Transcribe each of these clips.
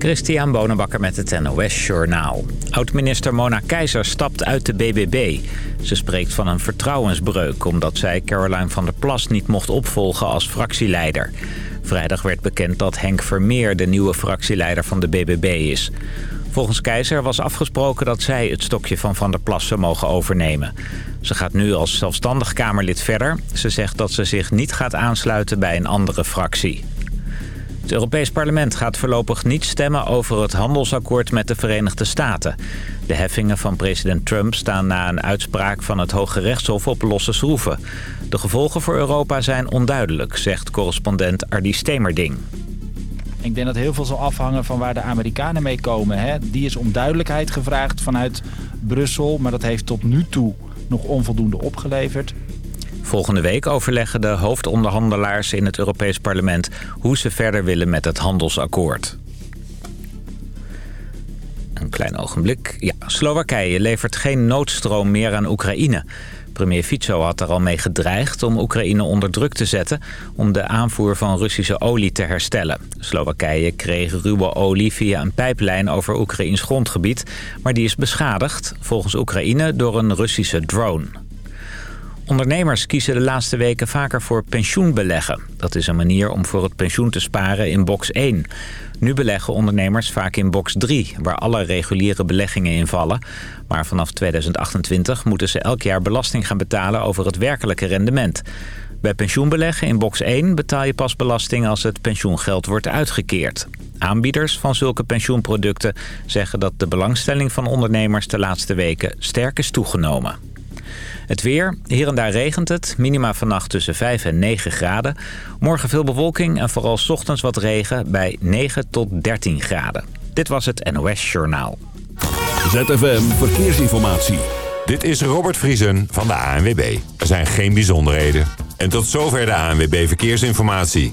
Christian Bonenbakker met het NOS Journaal. Oud-minister Mona Keizer stapt uit de BBB. Ze spreekt van een vertrouwensbreuk... omdat zij Caroline van der Plas niet mocht opvolgen als fractieleider. Vrijdag werd bekend dat Henk Vermeer de nieuwe fractieleider van de BBB is. Volgens Keizer was afgesproken dat zij het stokje van Van der Plas zou mogen overnemen. Ze gaat nu als zelfstandig Kamerlid verder. Ze zegt dat ze zich niet gaat aansluiten bij een andere fractie. Het Europees Parlement gaat voorlopig niet stemmen over het handelsakkoord met de Verenigde Staten. De heffingen van president Trump staan na een uitspraak van het Hoge Rechtshof op losse schroeven. De gevolgen voor Europa zijn onduidelijk, zegt correspondent Ardi Stemerding. Ik denk dat heel veel zal afhangen van waar de Amerikanen mee komen. Hè? Die is om duidelijkheid gevraagd vanuit Brussel, maar dat heeft tot nu toe nog onvoldoende opgeleverd. Volgende week overleggen de hoofdonderhandelaars in het Europees Parlement... hoe ze verder willen met het handelsakkoord. Een klein ogenblik. Ja, Slowakije levert geen noodstroom meer aan Oekraïne. Premier Fico had er al mee gedreigd om Oekraïne onder druk te zetten... om de aanvoer van Russische olie te herstellen. Slowakije kreeg ruwe olie via een pijplijn over Oekraïns grondgebied... maar die is beschadigd, volgens Oekraïne, door een Russische drone. Ondernemers kiezen de laatste weken vaker voor pensioenbeleggen. Dat is een manier om voor het pensioen te sparen in box 1. Nu beleggen ondernemers vaak in box 3, waar alle reguliere beleggingen invallen. Maar vanaf 2028 moeten ze elk jaar belasting gaan betalen over het werkelijke rendement. Bij pensioenbeleggen in box 1 betaal je pas belasting als het pensioengeld wordt uitgekeerd. Aanbieders van zulke pensioenproducten zeggen dat de belangstelling van ondernemers de laatste weken sterk is toegenomen. Het weer, hier en daar regent het. Minima vannacht tussen 5 en 9 graden. Morgen veel bewolking en vooral ochtends wat regen bij 9 tot 13 graden. Dit was het NOS Journaal. ZFM Verkeersinformatie. Dit is Robert Vriesen van de ANWB. Er zijn geen bijzonderheden. En tot zover de ANWB Verkeersinformatie.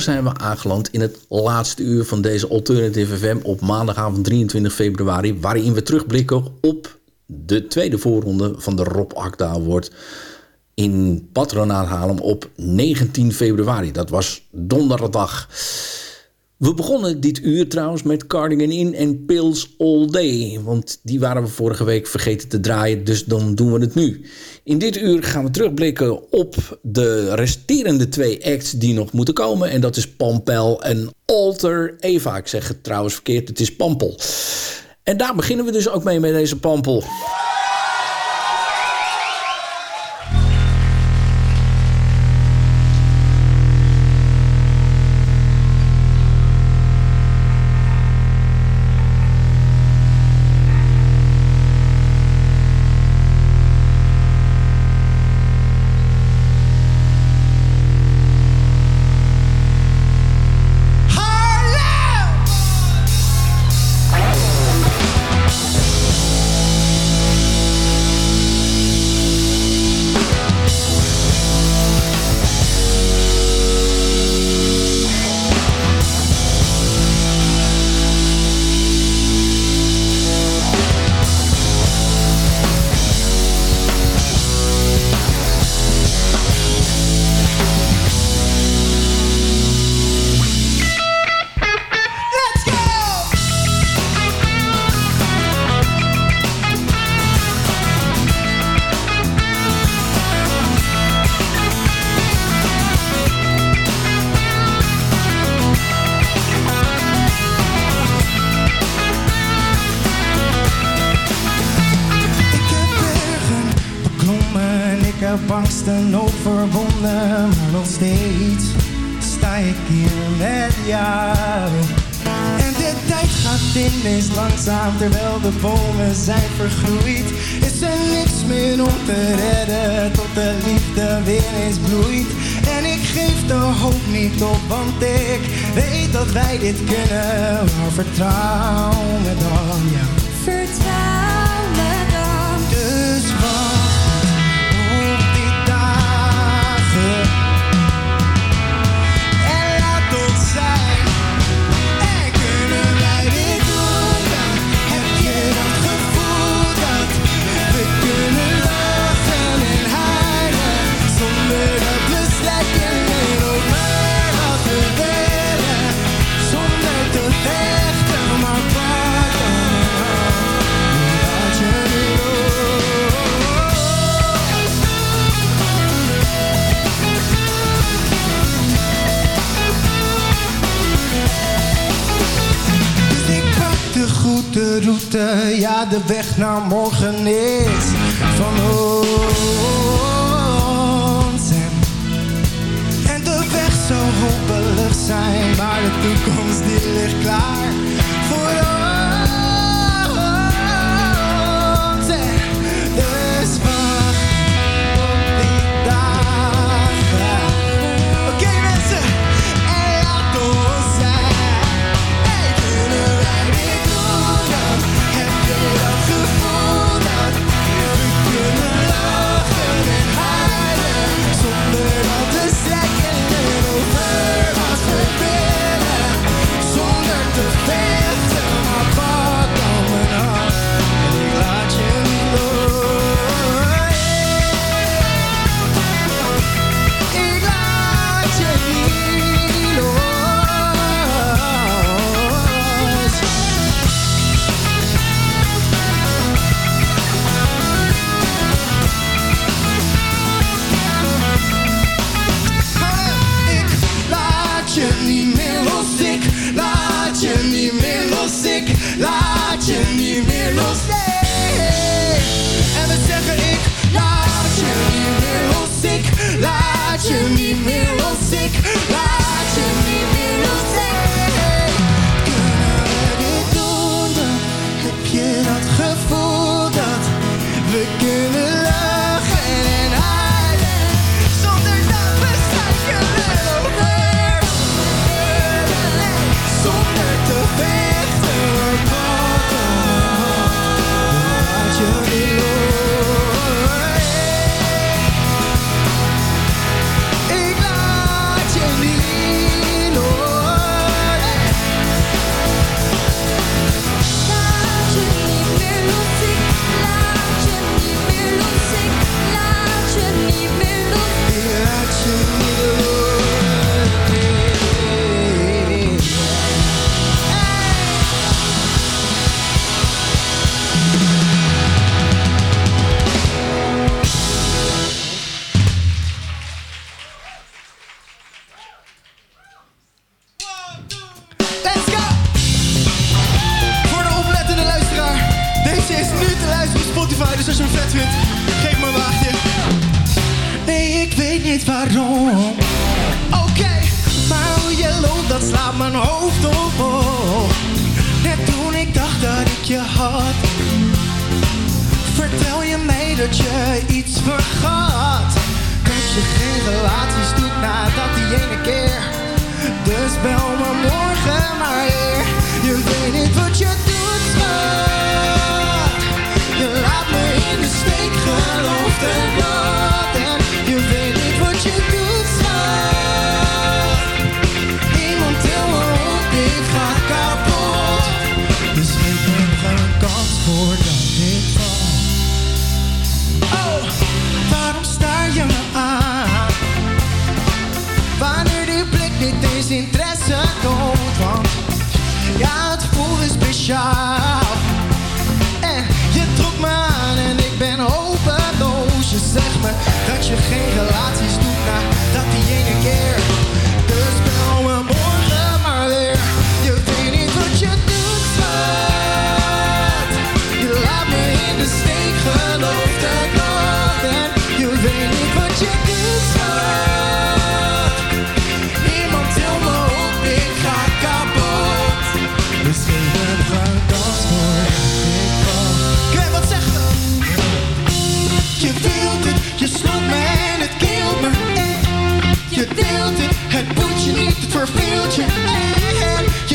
Zo zijn we aangeland in het laatste uur van deze Alternative FM op maandagavond 23 februari, waarin we terugblikken op de tweede voorronde van de Rob Akda Award in Patronaat op 19 februari. Dat was donderdag. We begonnen dit uur trouwens met Cardigan In en Pills All Day. Want die waren we vorige week vergeten te draaien, dus dan doen we het nu. In dit uur gaan we terugblikken op de resterende twee acts die nog moeten komen. En dat is Pampel en Alter Eva. Ik zeg het trouwens verkeerd, het is Pampel. En daar beginnen we dus ook mee met deze Pampel. Ja de weg naar morgen is van ons. En, de weg zou hopelijk zijn, maar de toekomst die ligt klaar Hey! you need me.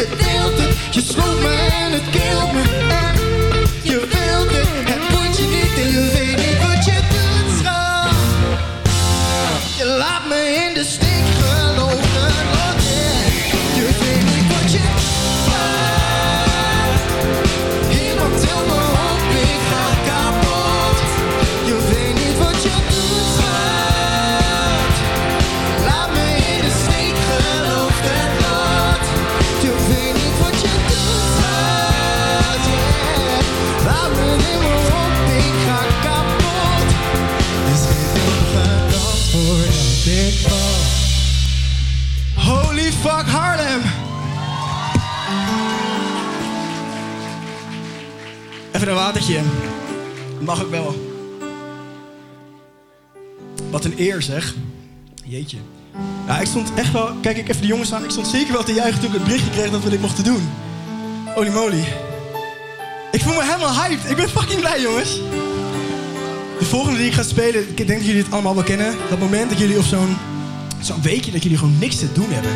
Je deelt het, je sloot me en het keelt me. Mag ook wel. Wat een eer zeg. Jeetje. Ja, ik stond echt wel... Kijk ik even de jongens aan. Ik stond zeker wel te juichen toen ik het berichtje kreeg dat we dit mochten doen. Holy moly. Ik voel me helemaal hyped. Ik ben fucking blij, jongens. De volgende die ik ga spelen, ik denk dat jullie het allemaal wel kennen. Dat moment dat jullie op zo'n zo'n weekje dat jullie gewoon niks te doen hebben.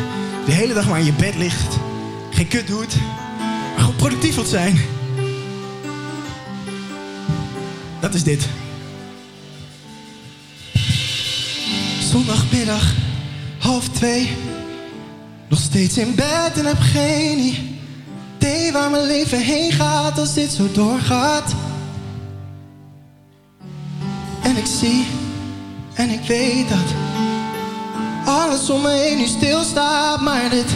De hele dag maar in je bed ligt. Geen kut doet. Maar gewoon productief wilt zijn. Dat is dit. Zondagmiddag, half twee. Nog steeds in bed en heb geen idee waar mijn leven heen gaat als dit zo doorgaat. En ik zie en ik weet dat alles om me heen nu stilstaat. Maar dit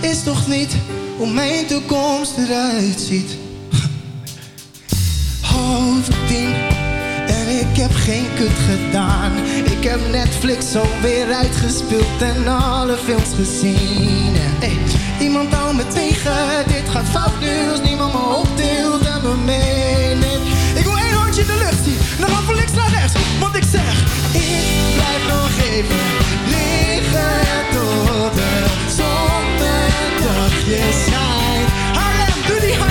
is toch niet hoe mijn toekomst eruit ziet. En ik heb geen kut gedaan. Ik heb Netflix alweer uitgespeeld en alle films gezien. En, hey, iemand hou me tegen, dit gaat fout nu als niemand me optilt en me meeneemt. Ik wil één in de lucht zien, dan van links naar rechts. Want ik zeg, ik blijf nog even liggen tot de zon een dagje schijnt.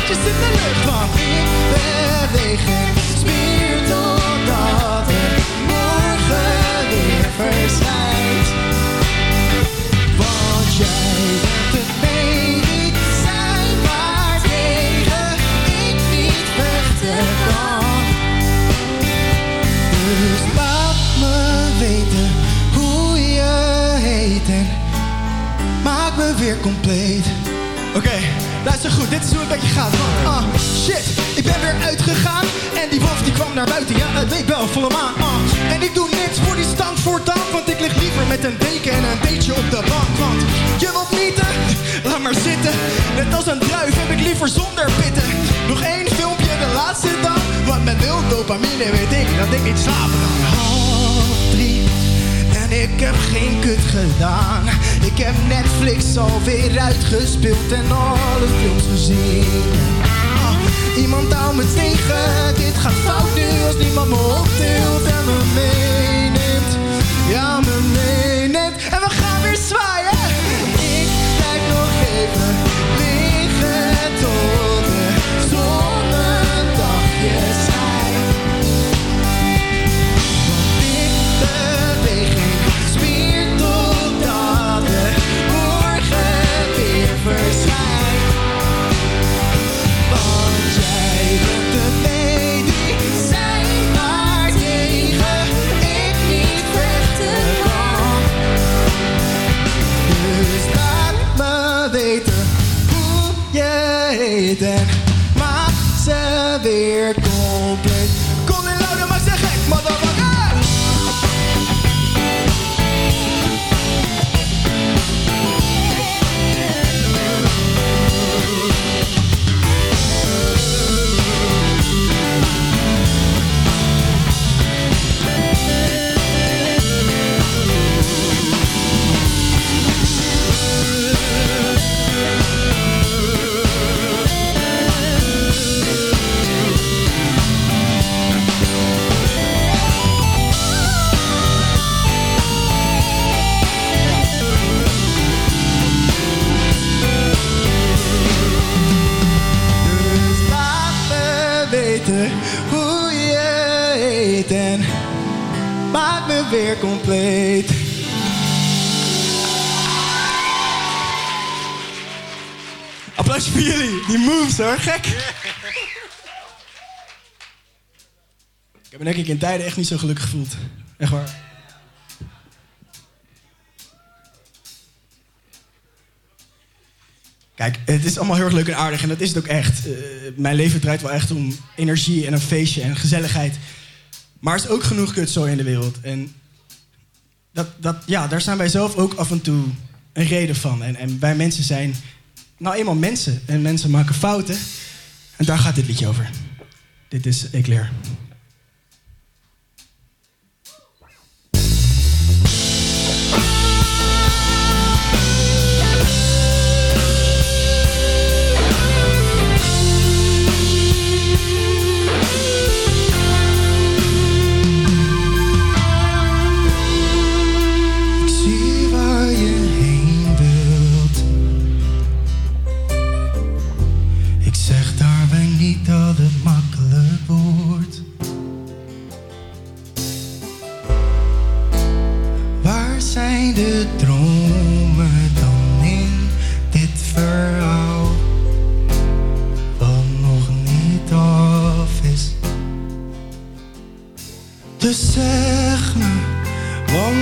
Handjes in de lucht, want ik beweeg geen spier totdat het morgen weer verschijnt. Want jij bent het medicijn waartegen ik niet vechten kan. Dus laat me weten hoe je heet en maak me weer compleet. Oké, luister goed, dit is hoe het met je gaat. Ah, shit, ik ben weer uitgegaan en die wolf die kwam naar buiten. Ja, het weet wel, volle maan. Ah, en ik doe niks voor die stank voor dank, want ik lig liever met een deken en een beetje op de bank. Want je wilt nieten, laat maar zitten. Net als een druif heb ik liever zonder pitten. Nog één filmpje, de laatste dan. Want met nul dopamine weet ik dat ik niet slapen kan. Ik heb geen kut gedaan. Ik heb Netflix alweer uitgespeeld en alle films gezien. Ah, Iemand houdt me tegen, dit gaat fout nu als niemand me optilt en me meeneemt. Ja, me meeneemt. En we gaan weer zwaaien. Ik blijf nog even compleet. Applausje voor jullie, die moves hoor, gek. Ik heb me denk ik in tijden echt niet zo gelukkig gevoeld. Echt waar. Kijk, het is allemaal heel erg leuk en aardig en dat is het ook echt. Eh, mijn leven draait wel echt om energie en een feestje en gezelligheid. Maar er is ook genoeg kutzooi in de wereld. En dat, dat, ja, daar zijn wij zelf ook af en toe een reden van. En, en wij mensen zijn nou eenmaal mensen. En mensen maken fouten. En daar gaat dit liedje over. Dit is Eclair. De dromen dan in dit verhaal? Wat nog niet af is. Dus zeg me, wat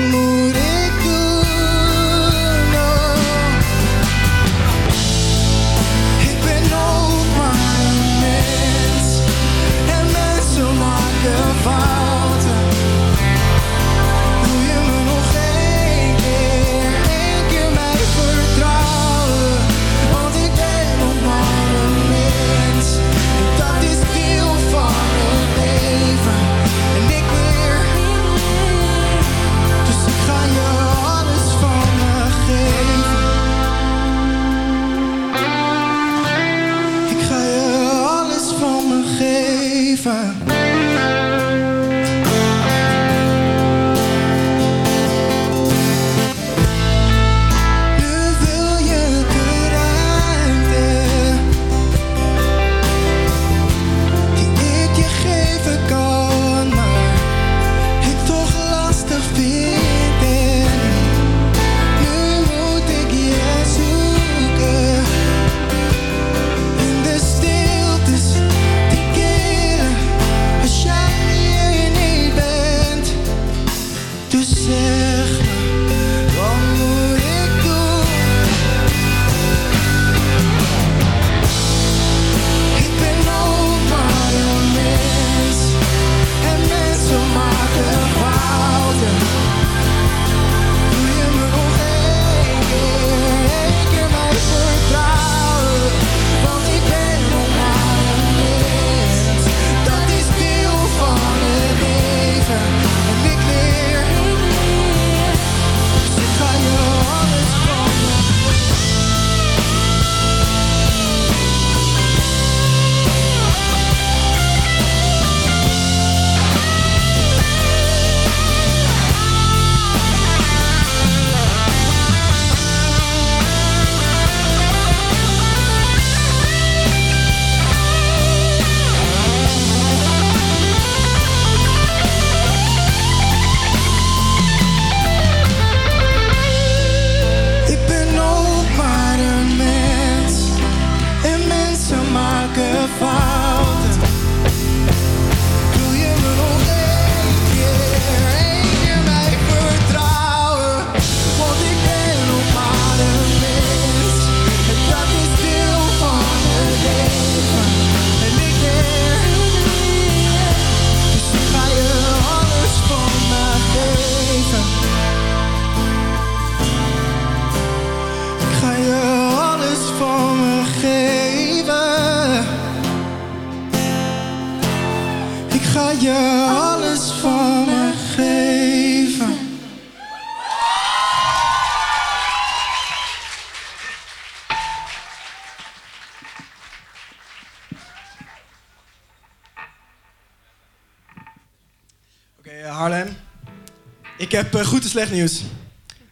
slecht nieuws.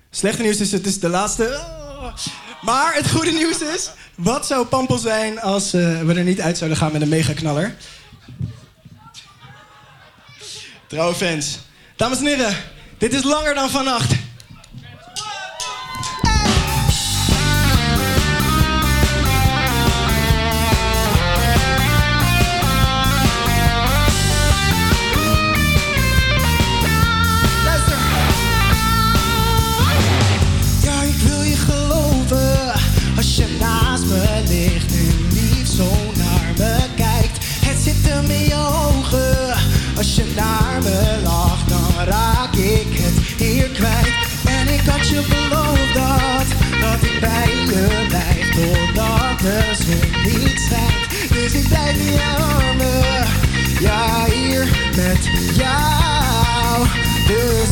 Slechte nieuws is, het is de laatste. Maar het goede nieuws is, wat zou Pampel zijn als eh, we er niet uit zouden gaan met een megaknaller? Trouwe fans. Dames en heren, dit is langer dan vannacht.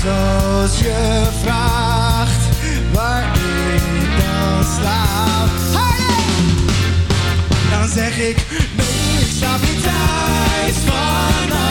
Als je vraagt waar ik dan slaap, dan zeg ik nee, ik slaap niet thuis vannacht.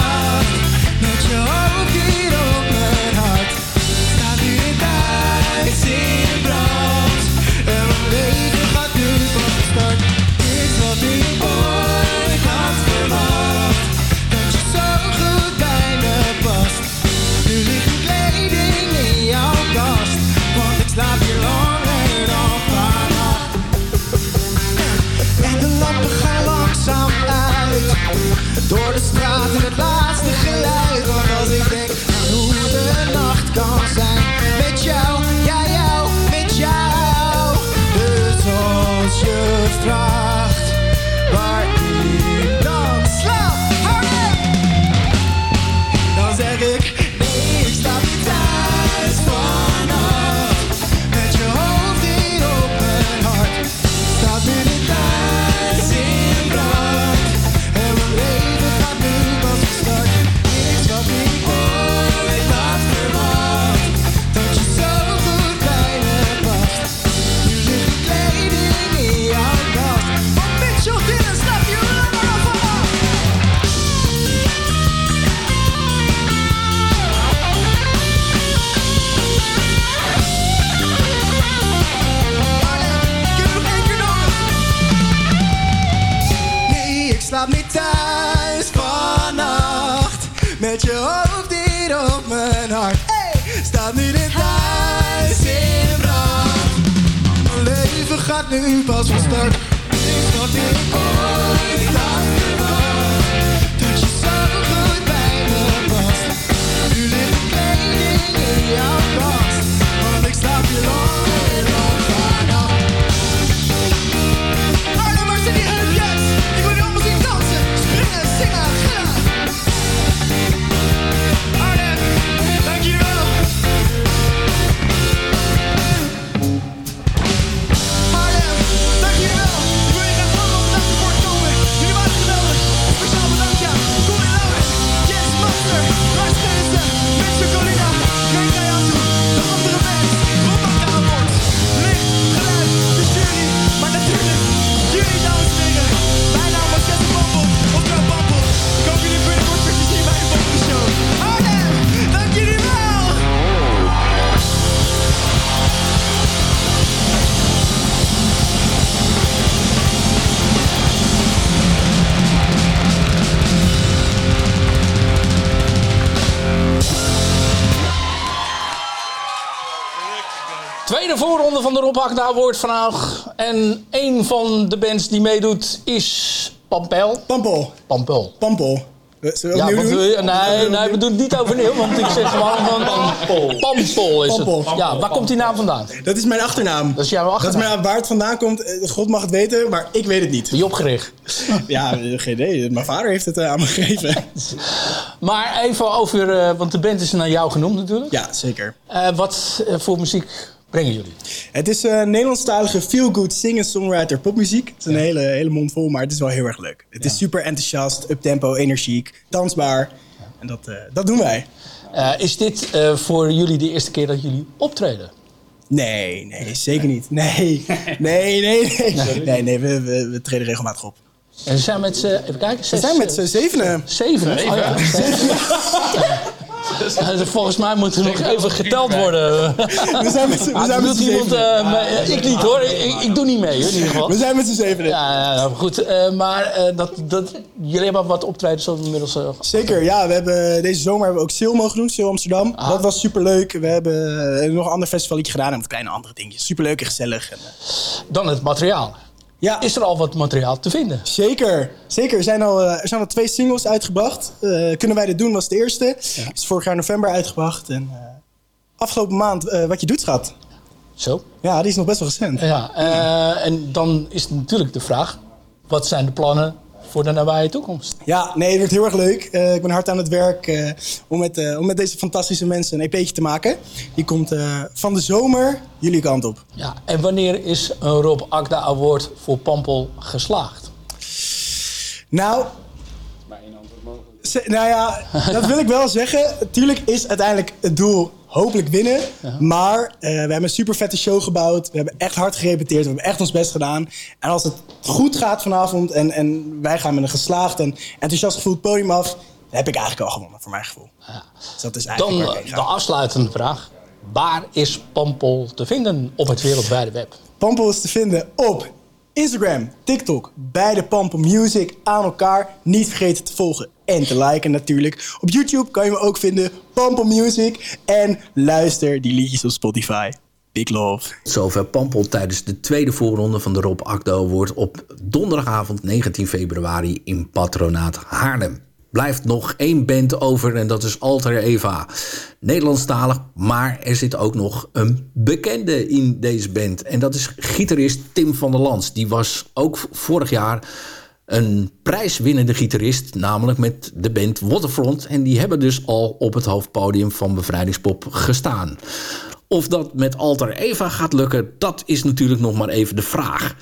Met je hoofd hier op mijn hart. Hey, Staat nu dit thuis in brand. Mijn leven gaat nu pas van start. Niks wat ik ooit. had verwacht Tweede voorronde van de Rob Agda Award vandaag. En een van de bands die meedoet is Pampel. Pampel, Pampel. Pampel. Zullen we Ja, we, nee, nee, we doen het niet overnieuw, want ik zeg gewoon van... Pampel. is het. Pampel. Ja, waar komt die naam vandaan? Dat is mijn achternaam. Dat is jouw Dat is achternaam. mijn, waar het vandaan komt, eh, God mag het weten, maar ik weet het niet. Die opgericht. Ja, geen idee. Mijn vader heeft het eh, aan me gegeven. Maar even over, eh, want de band is naar jou genoemd natuurlijk. Ja, zeker. Eh, wat voor muziek brengen jullie? Het is een Nederlandstalige feel-good singer-songwriter popmuziek. Het is een hele, hele mond vol, maar het is wel heel erg leuk. Het is super enthousiast, uptempo, energiek, dansbaar. En dat, eh, dat doen wij. Eh, is dit eh, voor jullie de eerste keer dat jullie optreden? Nee, nee, zeker niet. Nee, nee, nee, nee. Nee, nee, we, we, we treden regelmatig op. En we zijn met z'n, even kijken, We zijn met z'n zevenen. Zeven. Oh, ja. Ja, Volgens mij moet er nog even geteld worden. We zijn met z'n we Ah, zijn met z'n iemand, eh, eh, ik niet hoor, ik, ik doe niet mee hoor, in ieder geval. We zijn met z'n zevenen. Ja, goed. eh, maar eh, dat, dat, jullie hebben wat optredens zo inmiddels. Zeker, ja. We hebben, deze zomer hebben we ook Sil mogen doen, Sil Amsterdam. Ah. Dat was superleuk. We hebben nog een ander festivaletje gedaan en wat kleine andere dingetjes. Superleuk en gezellig. En, dan het materiaal. Ja, Is er al wat materiaal te vinden? Zeker, zeker. Er zijn al, eh, er zijn al twee singles uitgebracht. Eh, Kunnen wij dit doen was de eerste. Is vorig jaar november uitgebracht. En eh, afgelopen maand Wat je doet, schat. Zo. Ja, die is nog best wel recent. Ja, eh, en dan is natuurlijk de vraag: wat zijn de plannen voor de nabije toekomst? Ja, nee, het wordt heel erg leuk. Eh, ik ben hard aan het werk eh, om, met, eh, om met deze fantastische mensen een EP'tje te maken. Die komt eh, van de zomer jullie kant op. Ja, en wanneer is een Rob Akda Award voor Pampel geslaagd? Nou. Ze- Nou ja, dat wil ik wel zeggen. Tuurlijk is uiteindelijk het doel hopelijk winnen. Maar eh, we hebben een super vette show gebouwd. We hebben echt hard gerepeteerd. We hebben echt ons best gedaan. En als het goed gaat vanavond en, en wij gaan met een geslaagd en enthousiast gevoel het podium af, dan heb ik eigenlijk al gewonnen, voor mijn gevoel. Dus dat is Dan eigenlijk heen de afsluitende vraag: waar is Pampel te vinden op het wereldwijde web? Pampel is te vinden op Instagram, TikTok, beide Pampel Music aan elkaar. Niet vergeten te volgen en te liken natuurlijk. Op YouTube kan je me ook vinden, Pampel Music. En luister die liedjes op Spotify. Big love. Zover Pampel tijdens de tweede voorronde van de Rob Akdo wordt op donderdagavond 19 februari in Patronaat Haarlem. Blijft nog één band over en dat is Alter Eva. Nederlandstalig, maar er zit ook nog een bekende in deze band. En dat is gitarist Tim van der Lans. Die was ook vorig jaar een prijswinnende gitarist, namelijk met de band Waterfront. En die hebben dus al op het hoofdpodium van Bevrijdingspop gestaan. Of dat met Alter Eva gaat lukken, dat is natuurlijk nog maar even de vraag.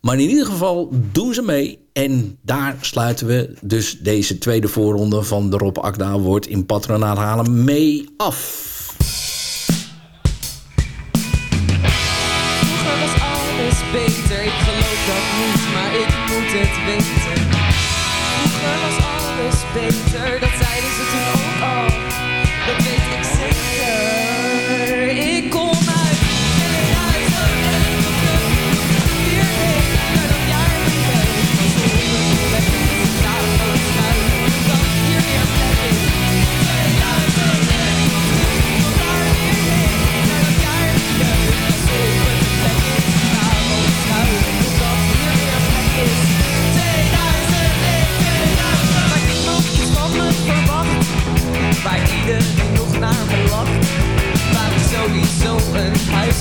Maar in ieder geval doen ze mee. En daar sluiten we dus deze tweede voorronde van de Rob Akda Award in Patronaat Halen mee af.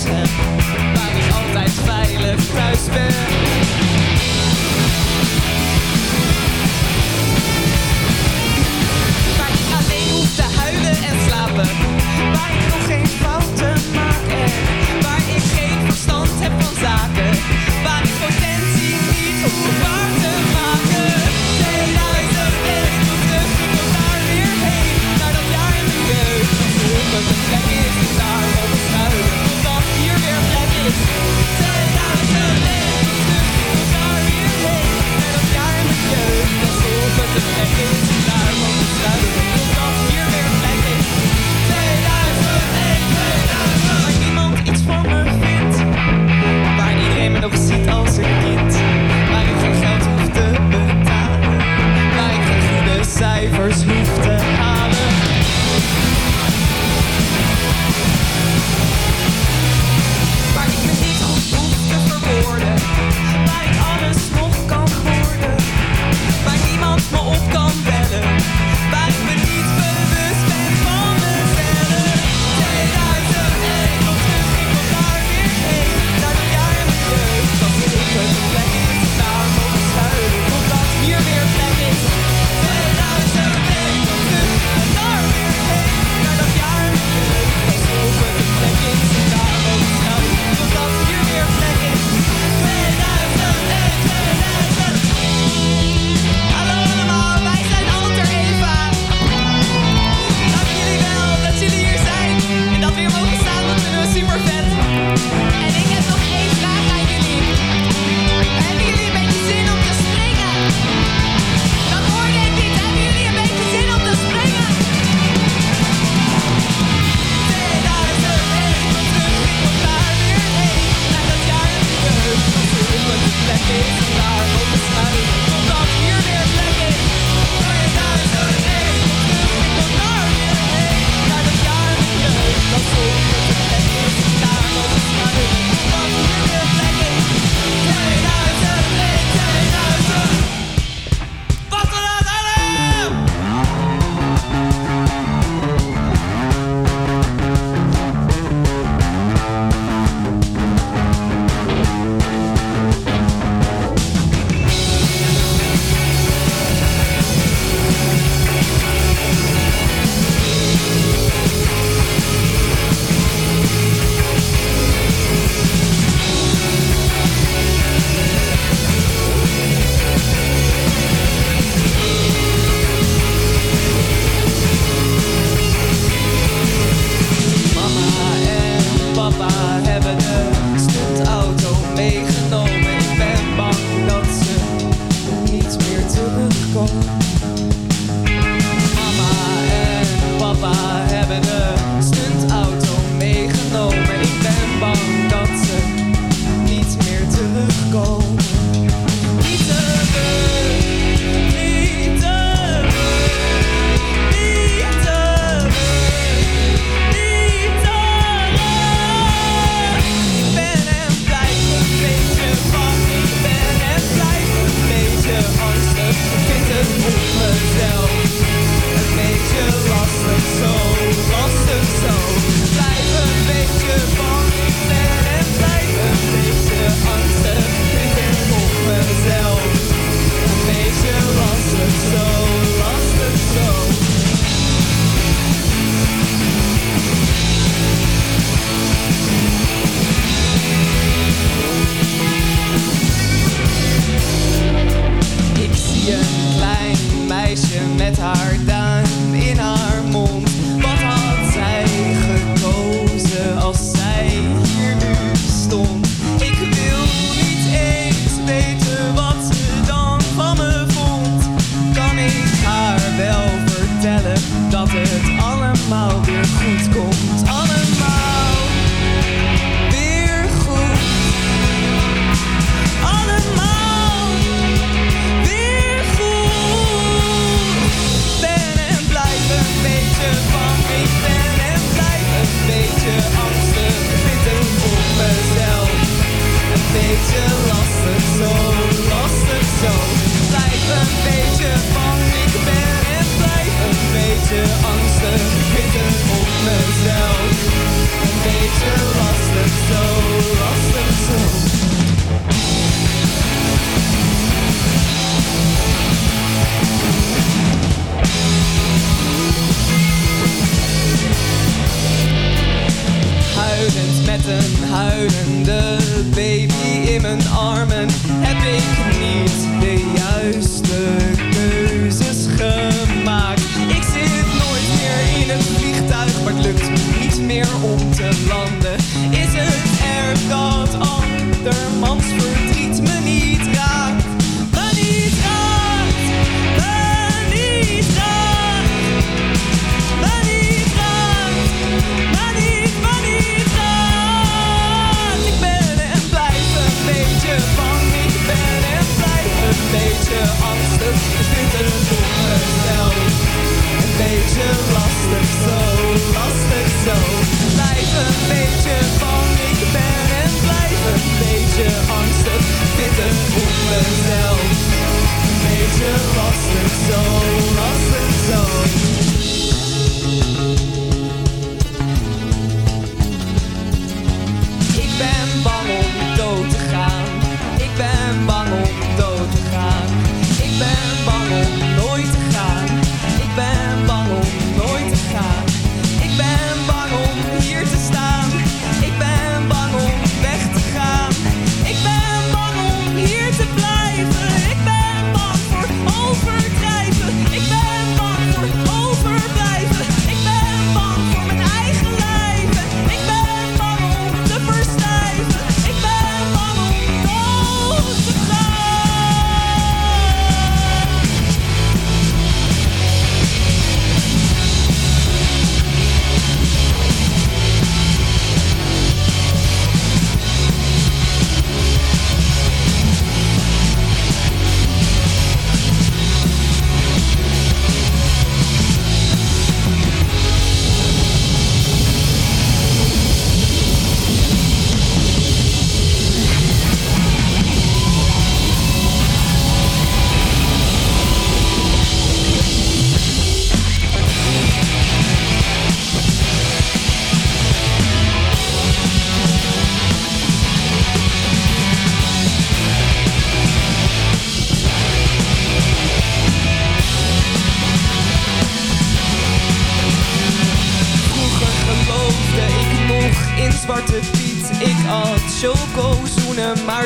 waar ik altijd veilig thuis ben.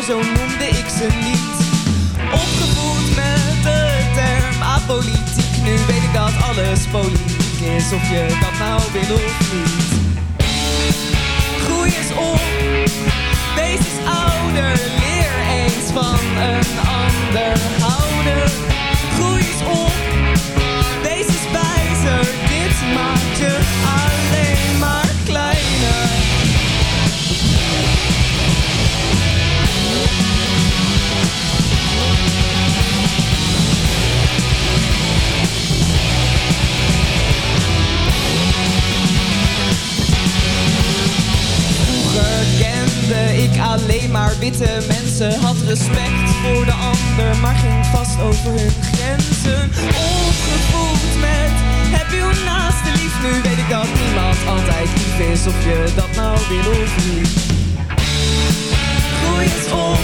zo noemde ik ze niet. Opgevoed met de term apolitiek, nu weet ik dat alles politiek is, of je dat nou wil of niet. Groei is op, wees is ouder, leer eens van een ander houden. Groei is op, wees is wijzer, dit maakt je aan. maar witte mensen. Had respect voor de ander, maar ging vast over hun grenzen. Opgevoed met heb je naaste lief. Nu weet ik dat niemand altijd lief is, of je dat nou wil of niet. Groei eens op,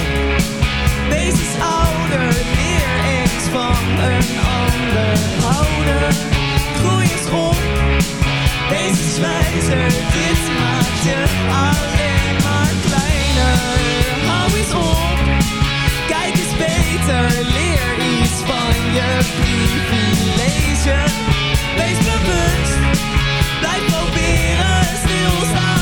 deze is ouder. weer eens van een ander houden. Groei eens op, deze eens wijzer. Dit maakt je alleen maar kleiner beter, leer iets van je privilege. Wees bewust, blijf proberen stilstaan.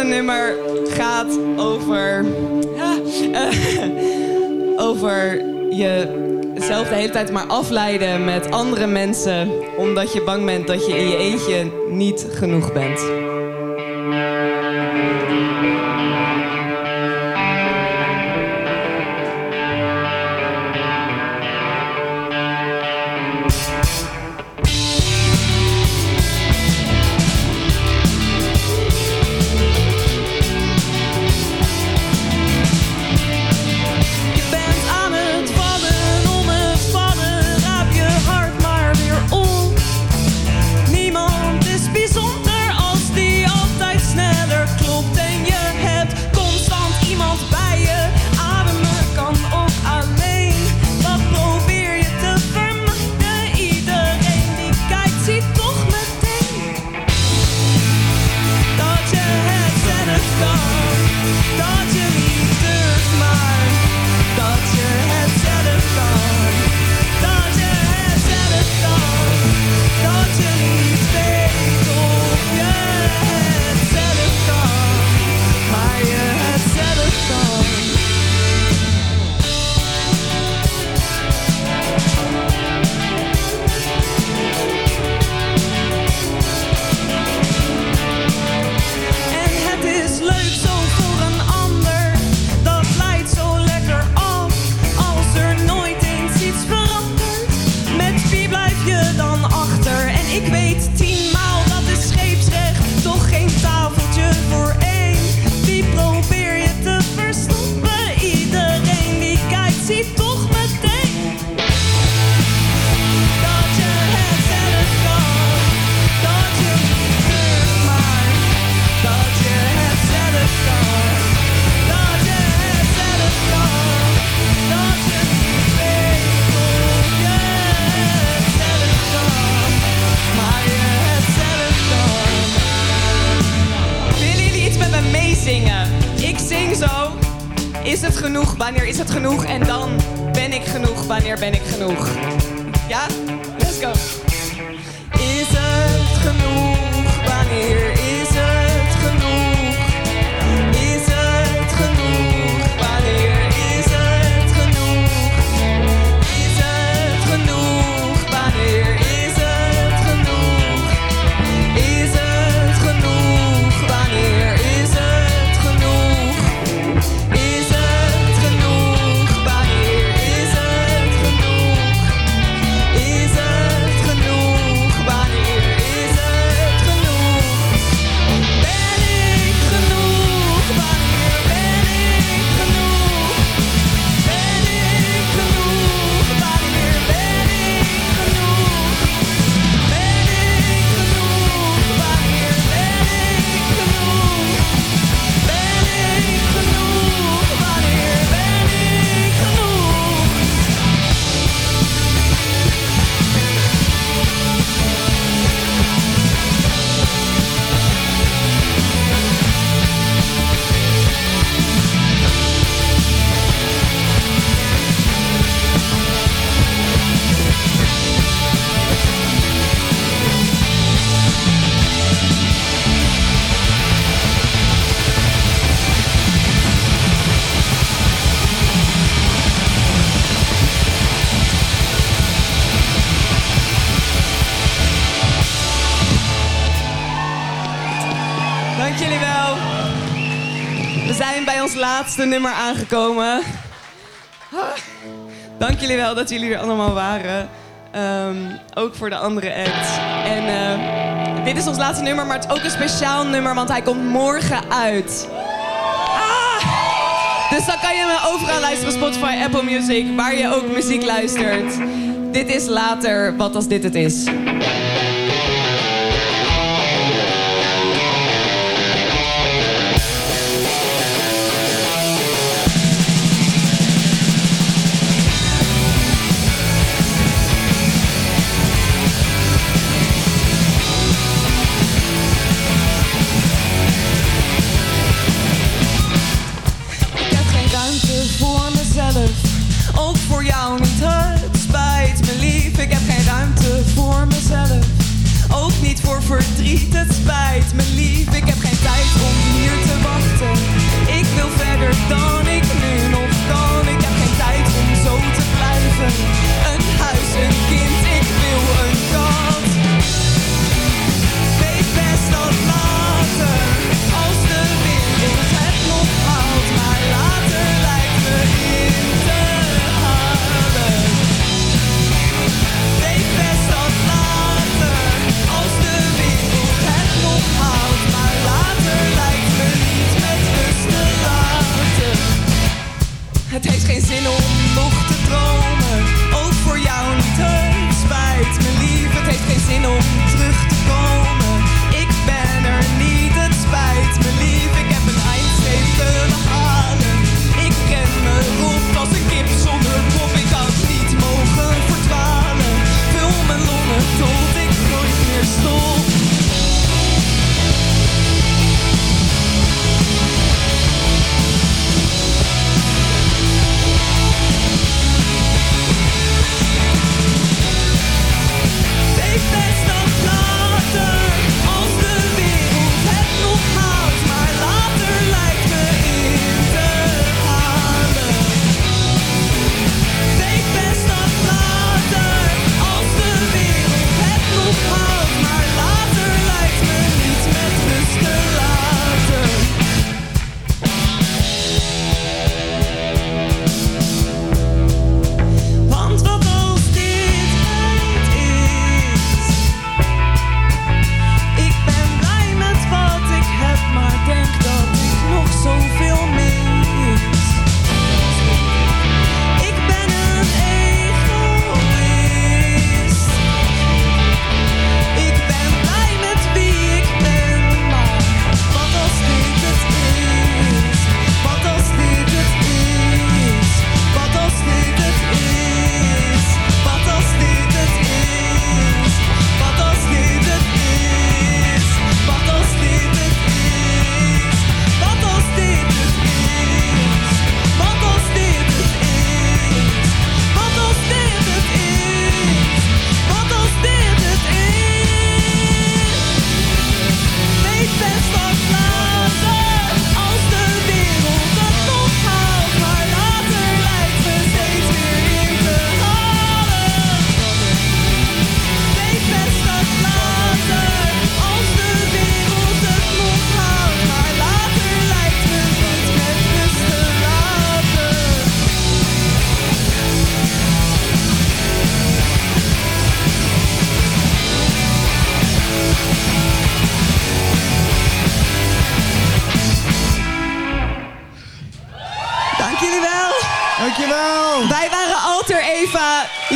volgende nummer gaat over. Eh, over jezelf de hele tijd maar afleiden met andere mensen. omdat je bang bent dat je in je eentje niet genoeg bent. is het genoeg? Wanneer is het genoeg? En dan ben ik genoeg? Wanneer ben ik genoeg? Ja? Let's go. Is het genoeg? Wanneer? Dank jullie wel. We zijn bij ons laatste nummer aangekomen. Dank jullie wel dat jullie er allemaal waren. Ehm, ook voor de andere act. En eh, dit is ons laatste nummer, maar het is ook een speciaal nummer, want hij komt morgen uit. Ah! Dus dan kan je me overal luisteren, Spotify, Apple Music, waar je ook muziek luistert. Dit is later, wat als dit het is.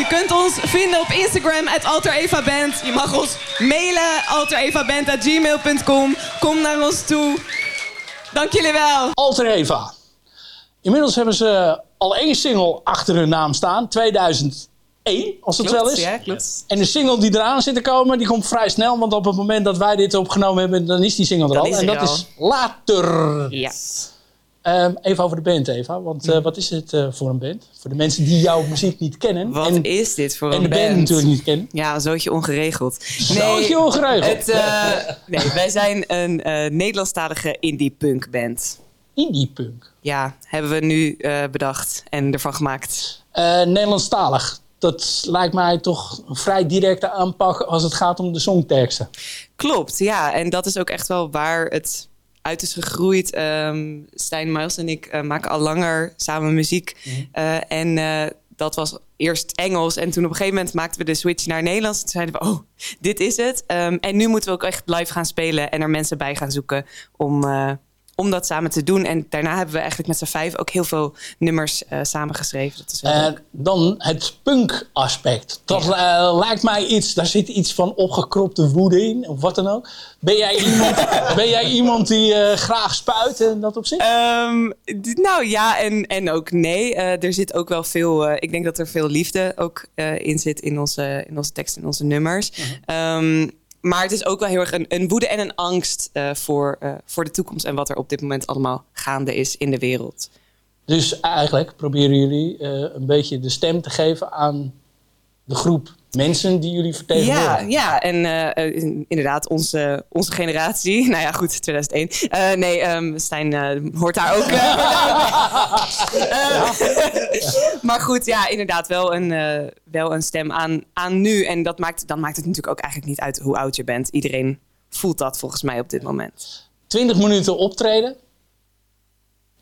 Je kunt ons vinden op Instagram, at Alter Eva Band. Je mag ons mailen, alterevaband.gmail.com. Kom naar ons toe. Dank jullie wel. Alter Eva. Inmiddels hebben ze al één single achter hun naam staan. 2001, als het wel is. Ja, klopt. En de single die eraan zit te komen, die komt vrij snel. Want op het moment dat wij dit opgenomen hebben, dan is die single er Dan al. en dat al. is Later. Ja. Ehm, even over de band, Eva. Want eh, wat is het eh, voor een band? Voor de mensen die jouw muziek niet kennen. Wat en, is dit voor en een de band band? natuurlijk niet kennen. Ja, zootje ongeregeld. Zootje ongeregeld. Het, eh, nee, wij zijn een eh, Nederlandstalige indie-punk band. Indie-punk? Ja, hebben we nu eh, bedacht en ervan gemaakt. Eh, Nederlandstalig. Dat lijkt mij toch een vrij directe aanpak als het gaat om de songteksten. Klopt, ja. En dat is ook echt wel waar het uit is gegroeid. Ehm Stijn Miles en ik eh, maken al langer samen muziek. Eh, en eh, dat was eerst Engels. En toen op een gegeven moment maakten we de switch naar Nederlands. Toen zeiden we, oh, dit is het. Ehm, en nu moeten we ook echt live gaan spelen en er mensen bij gaan zoeken om, om dat samen te doen. En daarna hebben we eigenlijk met z'n vijf ook heel veel nummers eh samengeschreven. Dat is wel Eh, dan het punk-aspect. Dat eh, lijkt mij iets, daar zit iets van opgekropte woede in, of wat dan ook. Ben jij iemand, ben jij iemand die graag spuit en dat op zich? Ehm, nou ja, en, en ook nee. Er zit ook wel veel. ik denk dat er veel liefde ook in zit in onze, in onze teksten en onze nummers. Ehm, maar het is ook wel heel erg een, woede en een angst eh, voor, eh, voor de toekomst en wat er op dit moment allemaal gaande is in de wereld. Dus eigenlijk proberen jullie eh, een beetje de stem te geven aan de groep mensen die jullie vertegenwoordigen. Ja, ja en eh, in- inderdaad, onze, onze generatie. Nou ja, goed, 2001. Eh, nee, ehm, Stijn eh, hoort daar ook. maar goed, ja, inderdaad, wel een, wel een stem aan, aan nu. En dat maakt, dan maakt het natuurlijk ook eigenlijk niet uit hoe oud je bent. Iedereen voelt dat volgens mij op dit moment. 20 minuten optreden.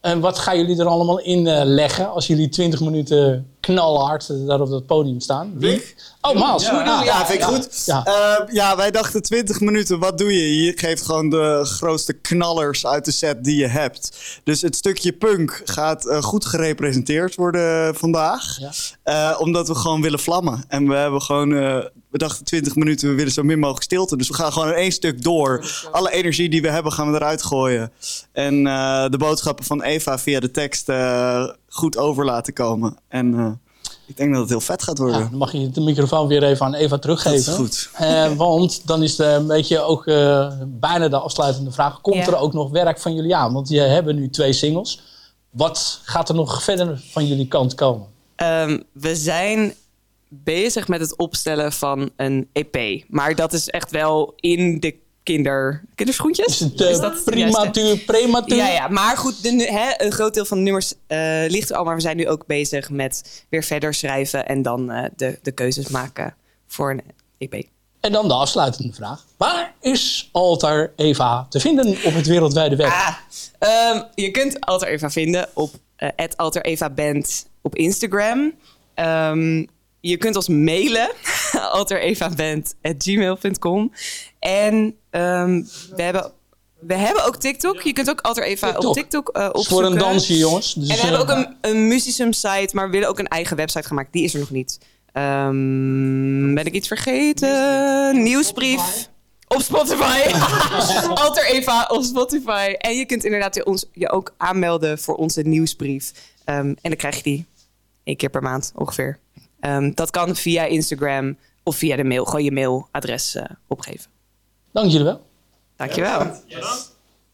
En wat gaan jullie er allemaal in leggen als jullie 20 minuten knalhard daar op dat podium staan? Wie? Oh, Maals. Ja, ja, vind ik goed. Ja. Eh, ja, wij dachten 20 minuten, wat doe je? Je geeft gewoon de grootste knallers uit de set die je hebt. Dus het stukje punk gaat eh, goed gerepresenteerd worden vandaag. Eh, omdat we gewoon willen vlammen. En we hebben gewoon, eh, we dachten 20 minuten, we willen zo min mogelijk stilte. Dus we gaan gewoon in één stuk door. Alle energie die we hebben gaan we eruit gooien. En eh, de boodschappen van Eva via de tekst eh, goed over laten komen. En eh, ik denk dat het heel vet gaat worden. Ja, dan mag je de microfoon weer even aan Eva teruggeven. Dat is goed. Eh, want dan is het een beetje ook eh, bijna de afsluitende vraag. Komt Ja. er ook nog werk van jullie aan? Want je hebben nu twee singles. Wat gaat er nog verder van jullie kant komen? Ehm, we zijn bezig met het opstellen van een EP. Maar dat is echt wel in de kinder, kinderschoentjes. Is het eh, dat het juiste? prematuur, prematuur? Ja, ja, maar goed, de, hè, een groot deel van de nummers eh, ligt er al. Maar we zijn nu ook bezig met weer verder schrijven en dan eh, de, de keuzes maken voor een EP. En dan de afsluitende vraag. Waar is Altar Eva te vinden op het wereldwijde web? Ah, Ehm, je kunt Alter Eva vinden op uh, Alter Eva Band op Instagram. Ehm, je kunt ons mailen, alterevaband.gmail.com. En ehm, we, hebben, we hebben ook TikTok. Je kunt ook Alter Eva TikTok. op TikTok eh opzoeken. voor een dansje, jongens. Dus, en we hebben eh, ook een, een Musicum site, maar we willen ook een eigen website gaan maken. Die is er nog niet. Ehm, ben ik iets vergeten? Nieuwsbrief. Op Spotify. Alter Eva op Spotify. En je kunt inderdaad je ons, je ook aanmelden voor onze nieuwsbrief. Ehm, en dan krijg je die één keer per maand ongeveer. Ehm, dat kan via Instagram of via de mail. Gewoon je mailadres eh, opgeven. Dank jullie wel. Dankjewel.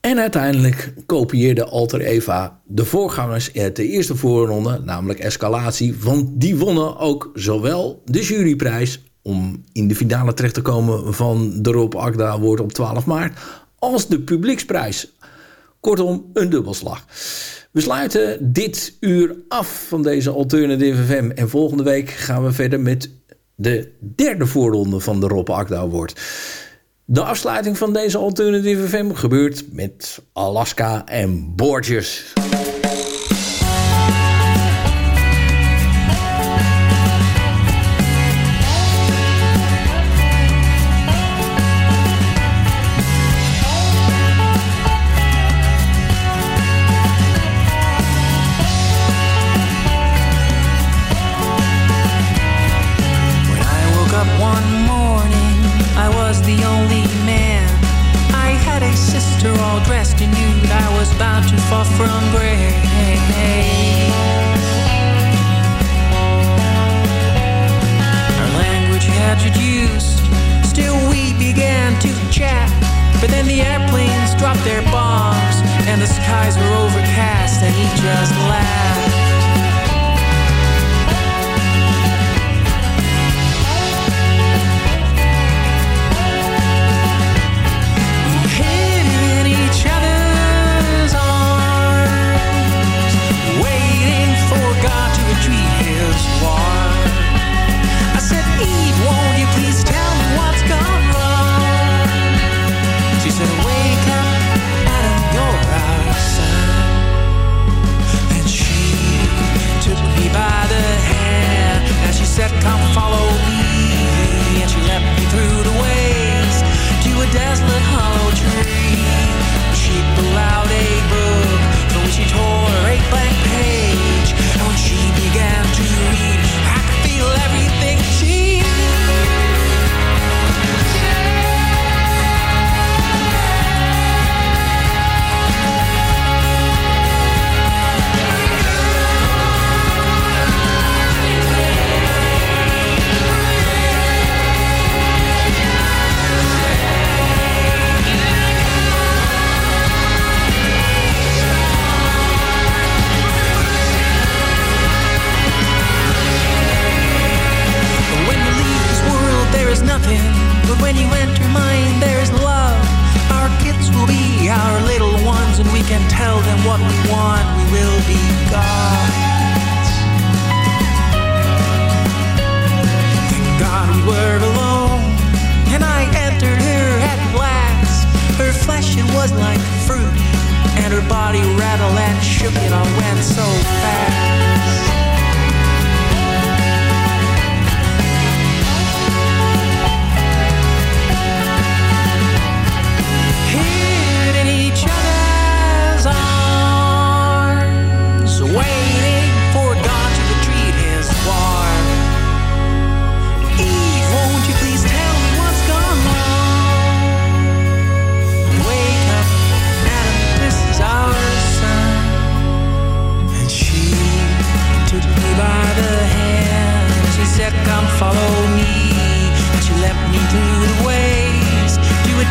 En uiteindelijk kopieerde Alter Eva de voorgangers uit de eerste voorronde, namelijk Escalatie. Want die wonnen ook zowel de juryprijs om in de finale terecht te komen van de Rob Akda Award op 12 maart, als de publieksprijs. Kortom, een dubbelslag. We sluiten dit uur af van deze Alternative FM. En volgende week gaan we verder met de derde voorronde van de Rob Akda Award. De afsluiting van deze Alternative FM gebeurt met Alaska en Borges. Skies were overcast, and he just laughed. was like fruit, and her body rattled and shook, and I went so fast.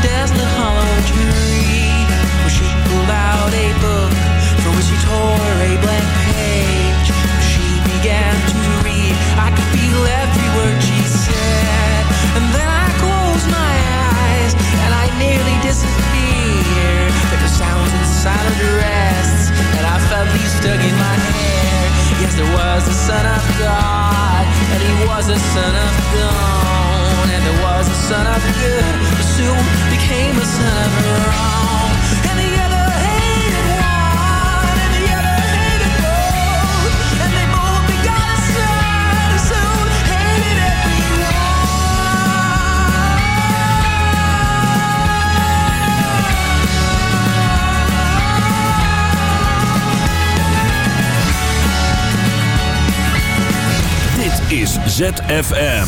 Desolate hollow she pulled out a book from which she tore a blank page. She began to read. I could feel every word she said. And then I closed my eyes and I nearly disappeared. Were sounds of the rests, and I felt these in my hair. Yes, there was a son of God, and he was a son of and there was a son of good, who soon became a son of wrong. And the other hated one, and the other hated both, and they both begot a son who soon hated everyone. Dit is ZFM.